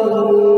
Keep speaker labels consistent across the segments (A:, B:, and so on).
A: الحمد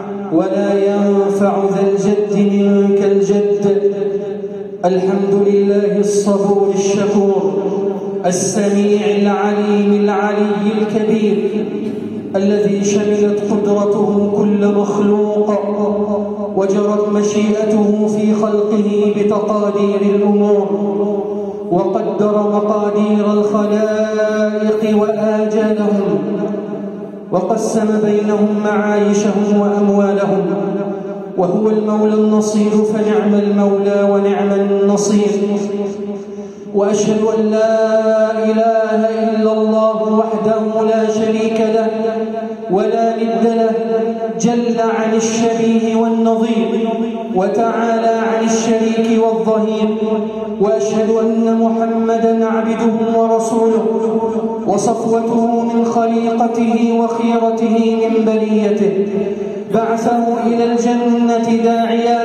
A: ولا ينفع ذا الجد منك الجد. الحمد لله الصبور الشكور السميع العليم العلي الكبير الذي شملت قدرته كل مخلوق وجرت مشيئته في خلقه بتقادير الأمور وقدر مقادير الخلائق وآجالهم وقسم بينهم معايشهم وأموالهم وهو المولى النصير فنعم المولى ونعم النصير. وأشهد أن لا إله إلا الله وحده لا شريك له ولا ند له جل عن الشبيه والنظير. وتعالى عن الشريك والظهير وأشهد أن محمدا عبده ورسوله وصفوته من خليقته وخيرته من بليته. بعثه إلى الجنة داعيا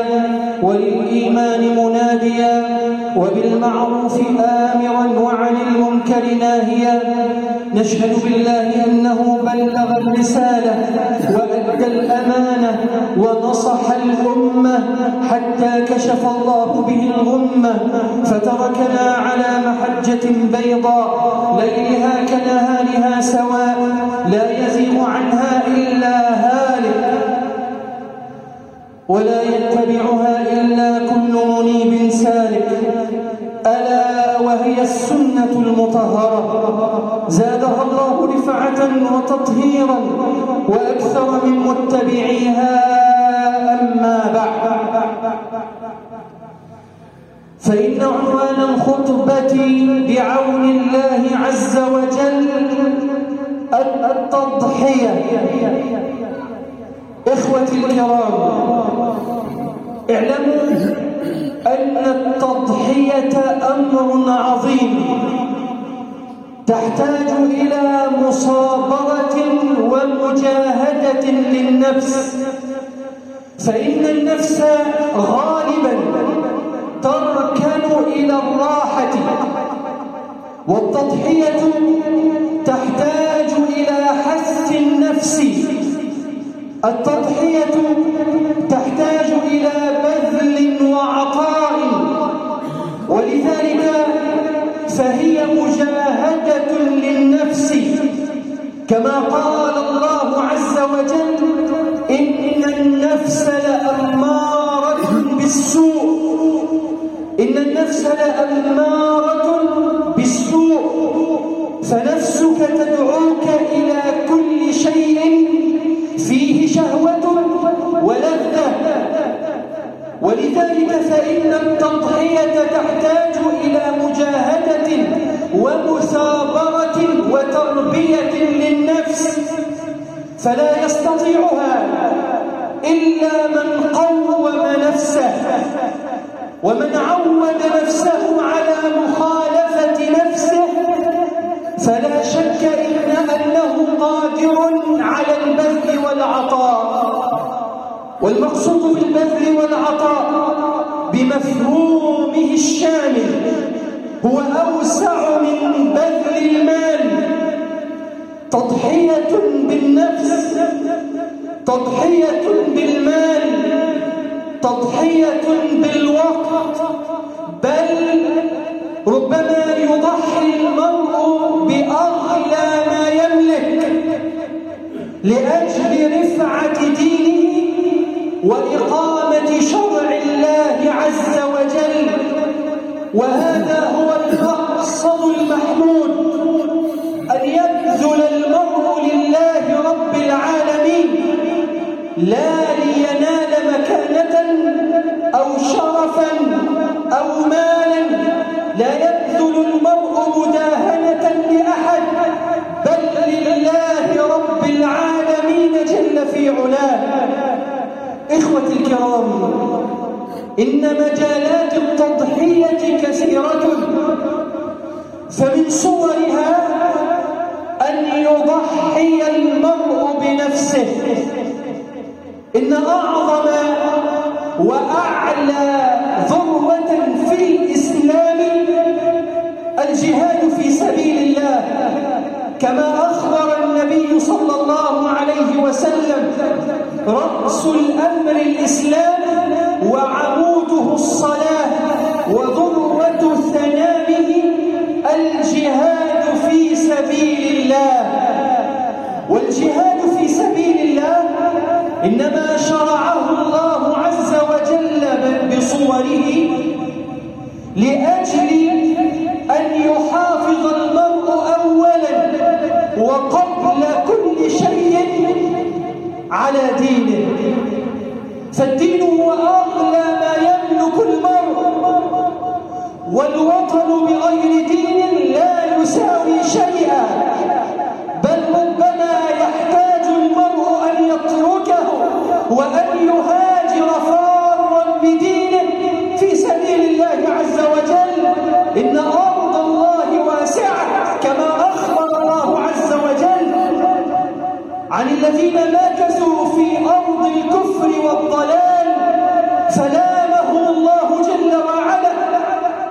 A: وللإيمان مناديا وبالمعروف آمرا وعن المنكر ناهيا. نشهد بالله أنه بلغ الرسالة الأمانة ونصح الأمة حتى كشف الله به الغمة فتركنا على محجة بيضاء ليلها كنهارها سواء لا يزيغ عنها إلا هالك ولا يتبعها إلا كل منيب سالك. ألا وهي السنة المطهرة. زادها الله رفعة وتطهيرا وأكثر من متبعيها أما بعد. فإن عنوان الخطبة بعون الله عز وجل التضحية. إخوتي الكرام اعلموا أن التضحية أمر عظيم تحتاج إلى مصابرة ومجاهدة للنفس. فإن النفس غالبا تركن إلى الراحة. والتضحية تحتاج إلى حث النفس. التضحية تحتاج إلى فهي مجاهدة للنفس. كما قال الله عز وجل إن النفس لأمارة بالسوء. إن النفس لأمارة بالسوء. فنفسك تدعوك إلى كل شيء فيه شهوة ولذة. ولذلك فإن التضحية تحتاج ومثابرة وتربية للنفس فلا يستطيعها إلا من قوم نفسه ومن عود نفسه على مخالفة نفسه فلا شك إن أنه قادر على البذل والعطاء. والمقصود بالبذل والعطاء بمفهومه الشامل هو أوسع من بذل المال. تضحية بالنفس تضحية بالمال تضحية بالوقت. بل ربما يضحي المرء بأغلى ما يملك. لأجل رفعة دينه وإقامة شرع الله عز وجل وهذا هو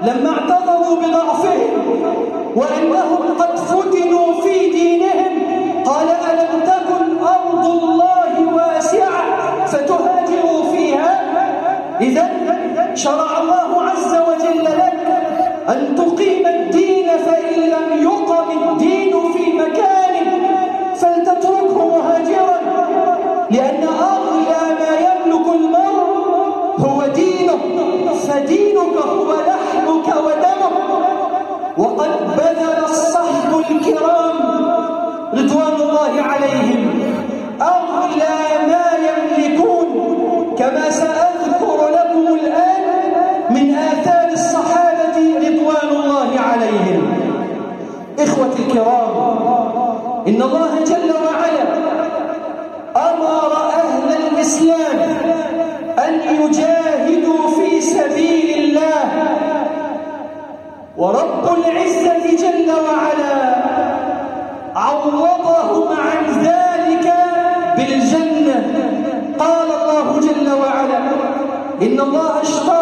A: لما اعتذروا بضعفهم وأنهم قد فتنوا فيه الإسلام أن يجاهدوا في سبيل الله. ورب العزة جل وعلا عوضهم عن ذلك بالجنة. قال الله جل وعلا إن الله اشترى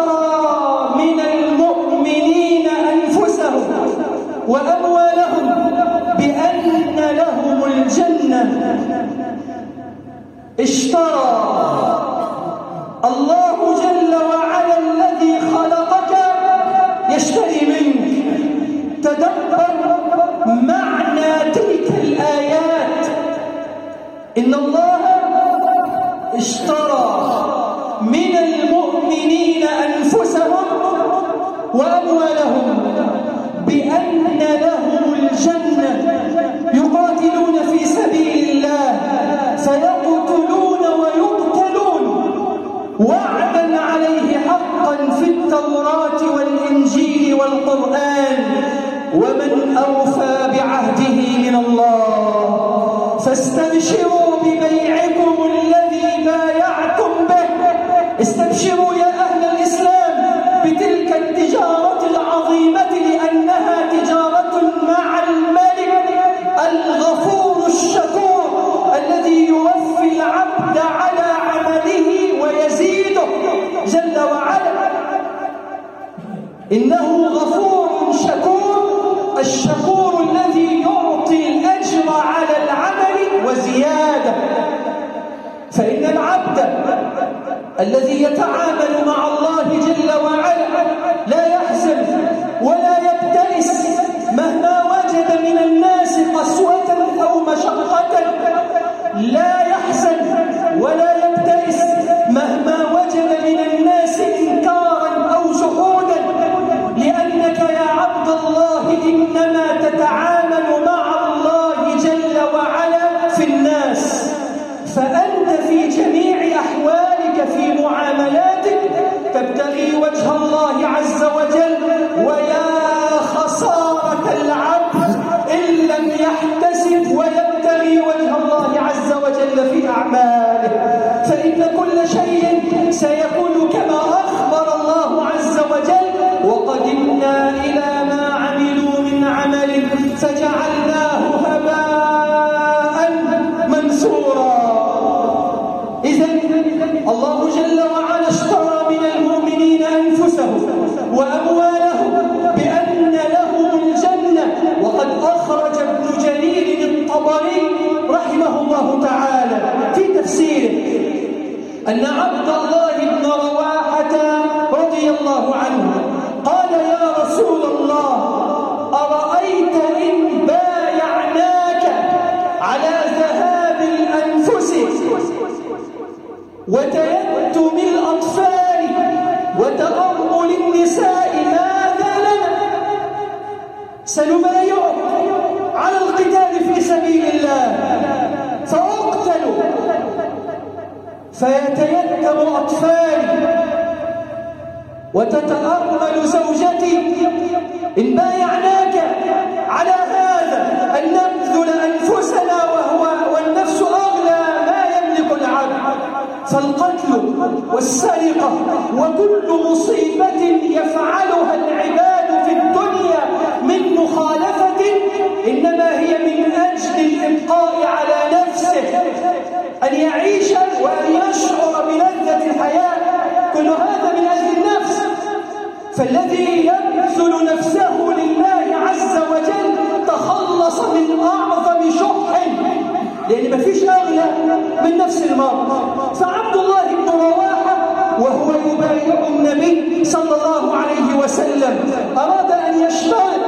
A: لا فالقتل والسرقة وكل مصيبة يفعلها العباد في الدنيا من مخالفة إنما هي من أجل الإبقاء على نفسه أن يعيش وأن يشعر بلذة الحياة كل هذا من أجل النفس. فالذي يبذل نفسه لله عز وجل تخلص من أعظم لأن ما فيش أغلى من نفس المرء فعبد الله بن رواحة وهو يبايع النبي صلى الله عليه وسلم. أراد أن يشترط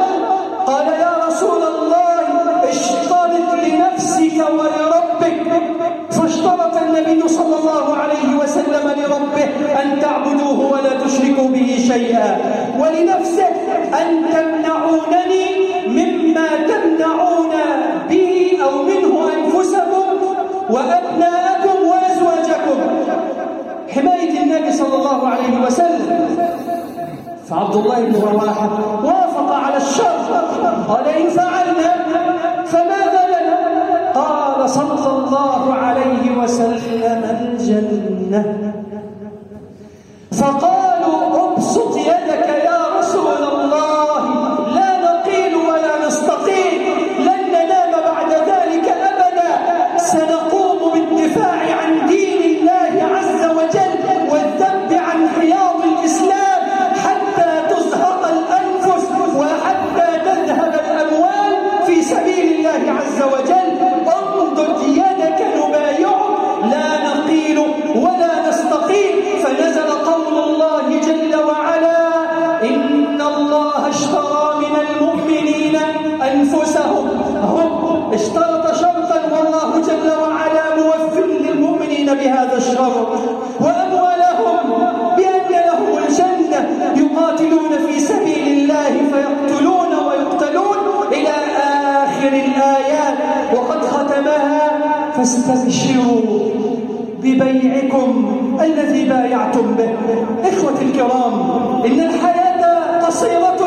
A: قال يا رسول الله اشترط لنفسك ولربك. فاشترط النبي صلى الله عليه وسلم لربه أن تعبدوه ولا تشركوا به شيئا. ولنفسه أن تمنعونني وأبناءكم وأزواجكم. حماية النبي صلى الله عليه وسلم. فعبد الله بن رواحة وافق على الشر. قال إن فعلنا فماذا لنا قال صلى الله عليه وسلم الجنة. أنفسهم. هم اشترط شرطا والله جل وعلا موفر للمؤمنين بهذا الشرط. وأموالهم بأن لهم الجنة. يقاتلون في سبيل الله فيقتلون ويقتلون إلى آخر الآيات. وقد ختمها فاستبشروا ببيعكم الذي بايعتم به. إخوة الكرام إن الحياة قصيرة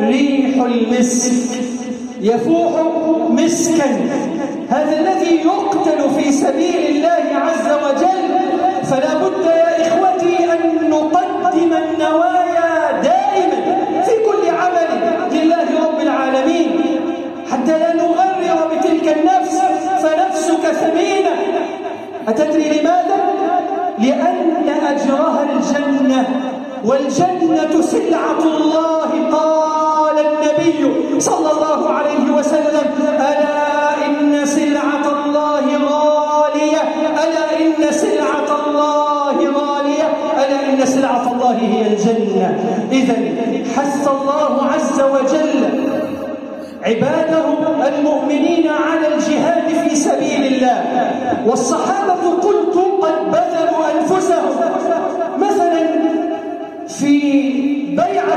A: ريح المسك. يفوح مسكا. هذا الذي يقتل في سبيل الله عز وجل. فلا بد يا إخوتي أن نقدم النوايا دائما في كل عمل لله رب العالمين. حتى لا نغرر بتلك النفس فنفسك ثمينة. أتدري لماذا؟ لأن أجرها الجنة. والجنة سلعة الله قال النبي صلى الله عليه وسلم ألا إن سلعة الله غالية؟ ألا إن سلعة الله غالية؟ ألا إن سلعة الله هي الجنة؟ إذا حث الله عز وجل عباده المؤمنين على الجهاد في سبيل الله. والصحابة قلت قد بذلوا أنفسهم.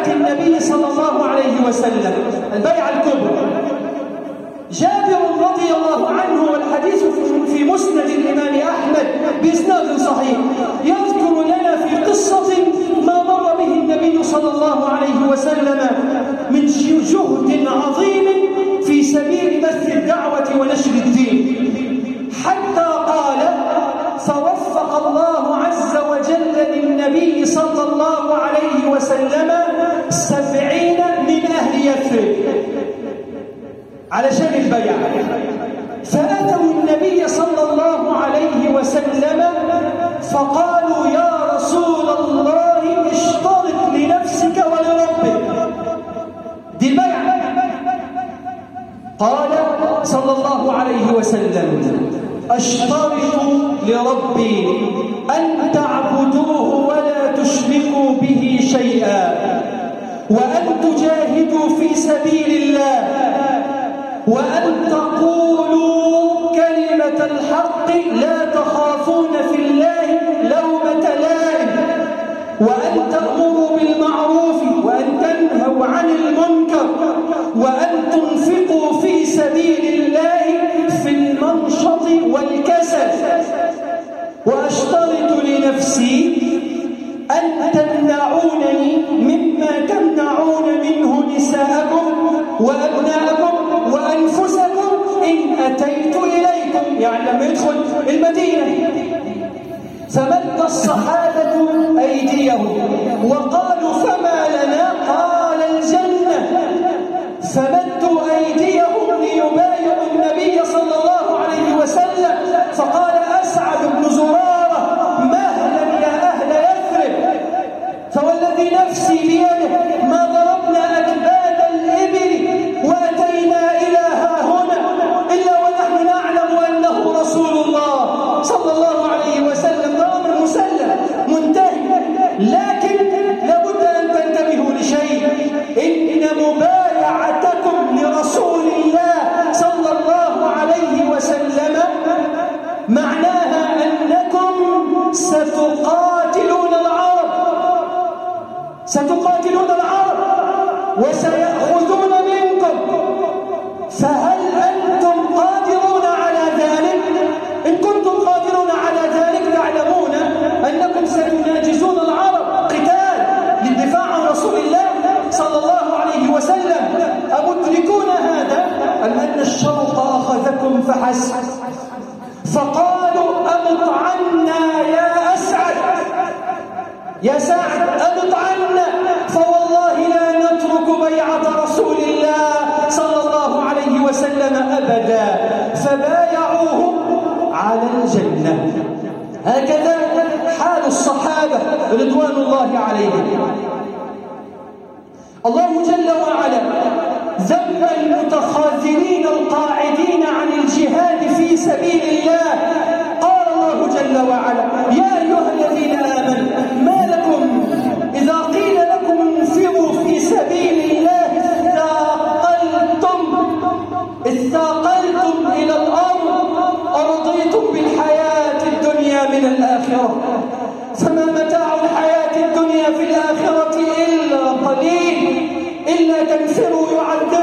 A: النبي صلى الله عليه وسلم. البيعة الكبرى. جابر رضي الله عنه والحديث في مسند الإمام أحمد بإسناد صحيح. يذكر لنا في قصة ما مر به النبي صلى الله عليه وسلم من جهد عظيم في سبيل بث الدعوة ونشر الدين. حتى قال فوفق الله عز وجل للنبي صلى الله عليه وسلم سبعين من أهل يثرب. علشان البيع فأتوا النبي صلى الله عليه وسلم فقالوا يا رسول الله اشترط لنفسك ولربك. دي البيع قال صلى الله عليه وسلم أشترط لربي أن تعبدوه ولا تشركوا به شيئا وأن تجاهدوا في سبيل الله وأن تقولوا كلمة الحق لا تخافون في الله لومة لائم. وأن تأمروا بالمعروف وأن تنهوا عن المنكر وأن تنفقوا في سبيل الله في المنشط والكسل. وأشترط لنفسي أن تمنعونني وأبناءكم وأنفسكم إن أتيت إليكم يعني لما يدخل المدينة فمد الصحابة أيديهم؟ وقالوا فما لنا قال الجنة؟ فمدوا أيديهم الشوق أخذكم فحسب. فقالوا أمط عنا يا أسعد. يا سعد أمط عنا فوالله لا نترك بيعة رسول الله صلى الله عليه وسلم أبدا. فبايعوه على الجنة. هكذا حال الصحابة رضوان الله عليهم. الله جل وعلا المتخاذلين القاعدين عن الجهاد في سبيل الله قال الله جل وعلا يا أيها الذين آمنوا ما لكم إذا قيل لكم انفروا في سبيل الله اثاقلتم اثاقلتم إلى الأرض أرضيتم بالحياة الدنيا من الآخرة فما متاع الحياة الدنيا في الآخرة إلا قليل إلا تنفروا يعذبون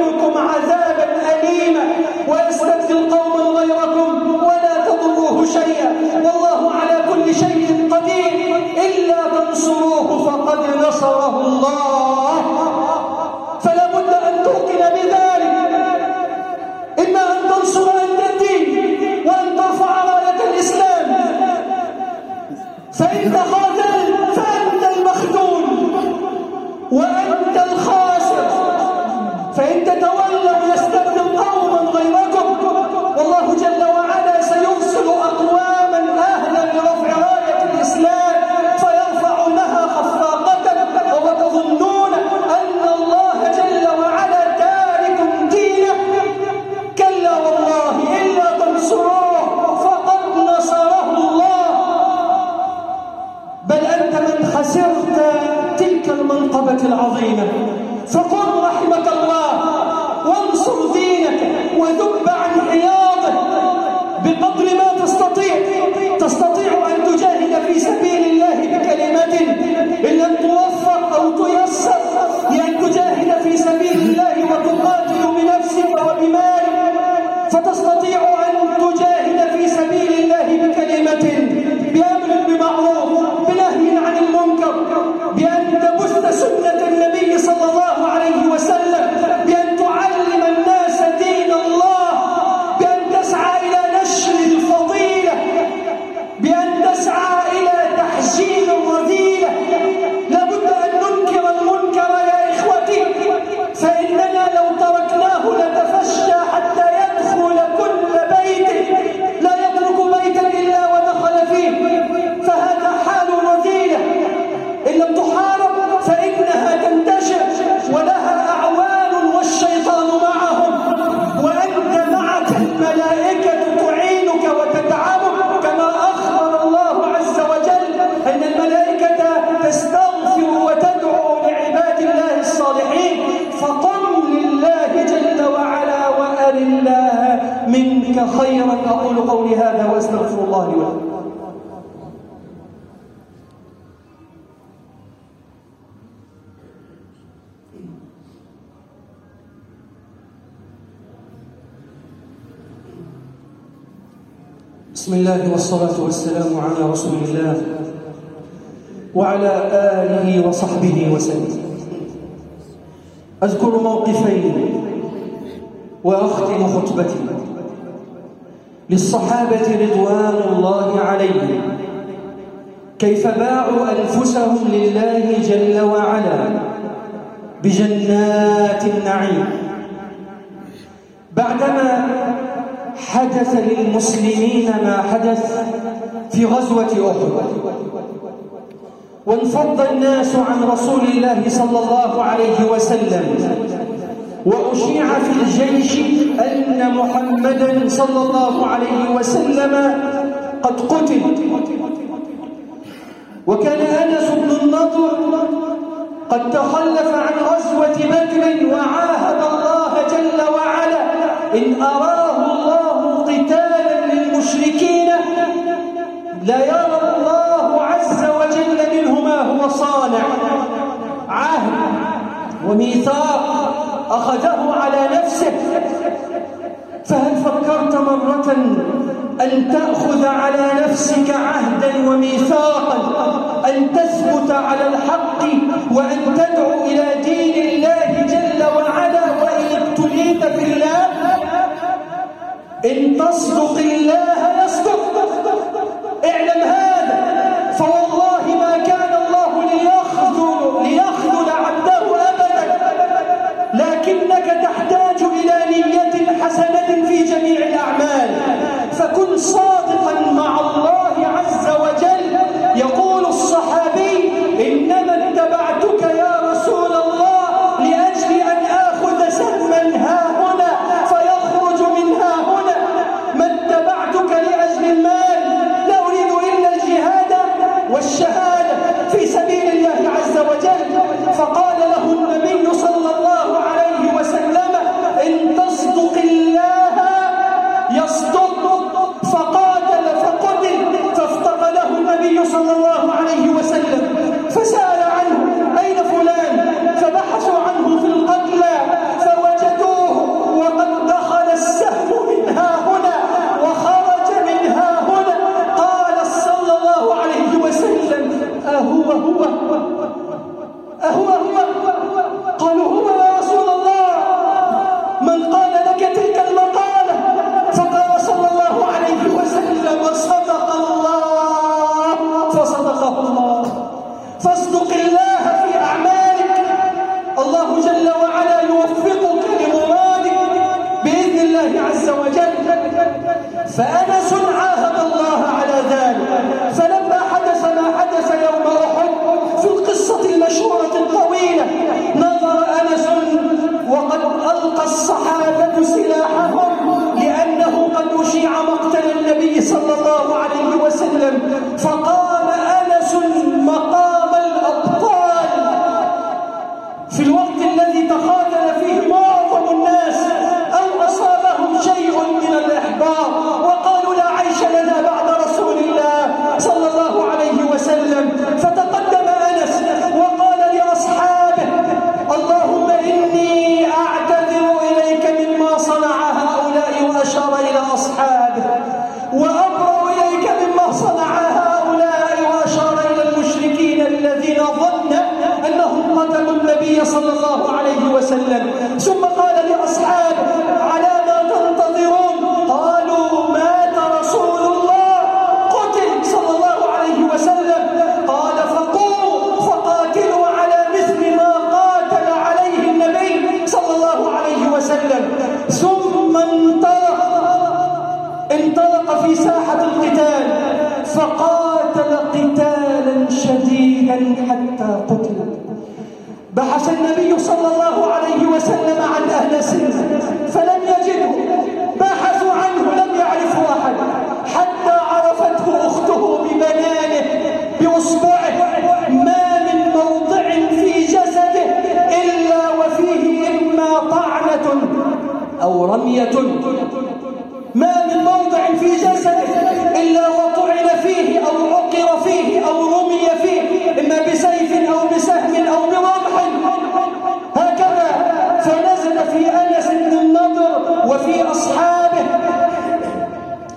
A: خسرت تلك المنقبة العظيمة. فقل رحمك الله وانصر دينك ودب بسم الله والصلاة والسلام على رسول الله وعلى آله وصحبه وسلم. أذكر موقفين وأختم خطبتي. للصحابة رضوان الله عليهم. كيف باعوا أنفسهم لله جل وعلا بجنات النعيم. بعدما حدث للمسلمين ما حدث في غزوة أحد. وانفض الناس عن رسول الله صلى الله عليه وسلم. وأشيع في الجيش أن محمدا صلى الله عليه وسلم قد قتل. وكان أنس بن النضر قد تخلف عن غزوة بدر وعاهد الله جل وعلا إن أراد لا يرى الله عز وجل منه ما هو صانع عهد وميثاق أخذه على نفسه. فهل فكرت مرة أن تأخذ على نفسك عهدا وميثاقا أن تثبت على الحق وأن تدعو إلى دين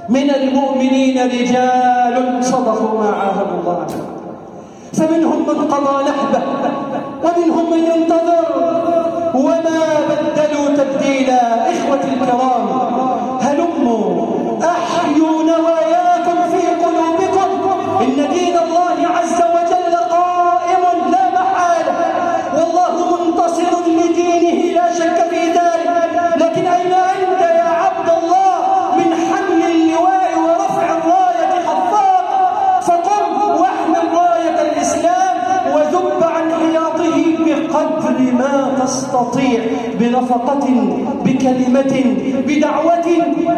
A: من المؤمنين رجال صدقوا ما عاهدوا الله. فمنهم من قضى نحبه ومنهم من ينتظر وما بدلوا تبديلا إخوتي الكرام. تستطيع بنفقة بكلمة بدعوة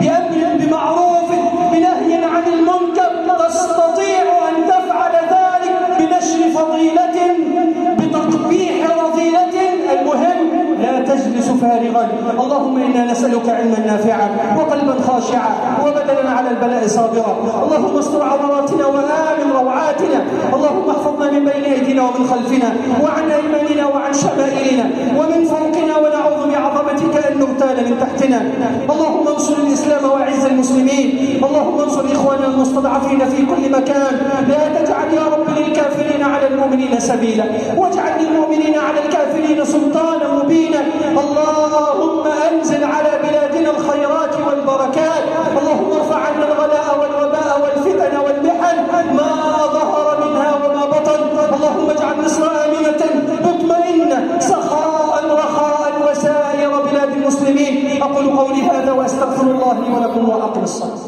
A: بأمر بمعروف بنهي عن المنكر. تستطيع أن تفعل ذلك بنشر فضيلة بتقبيح رذيلة المهم تجلس فارغا. اللهم إنا نسألك علما نافعا وقلبا خاشعا وبدنا على البلاء صابرا. اللهم استر عوراتنا وآمن روعاتنا. اللهم احفظنا من بين أيدينا ومن خلفنا وعن أيماننا وعن شمائلنا ومن فوقنا. ونعوذ بعظمتك أن نغتال من تحتنا. اللهم انصر الإسلام وأعز المسلمين. اللهم انصر إخواننا المستضعفين في كل مكان. لا تجعل يا رب للكافرين على المؤمنين سبيلا. واجعل للمؤمنين على الكافرين سلطانا مبينا. اللهم أنزل على بلادنا الخيرات والبركات. اللهم ارفع عنا الغلاء والوباء والفتن والمحن. ما ظهر منها وما بطن. اللهم اجعل مصر آمنة. مطمئنة. سخاء رخاء وسائر بلاد المسلمين. أقول قولي هذا وأستغفر الله لي ولكم وأقم الصلاة.